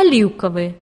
оливковые.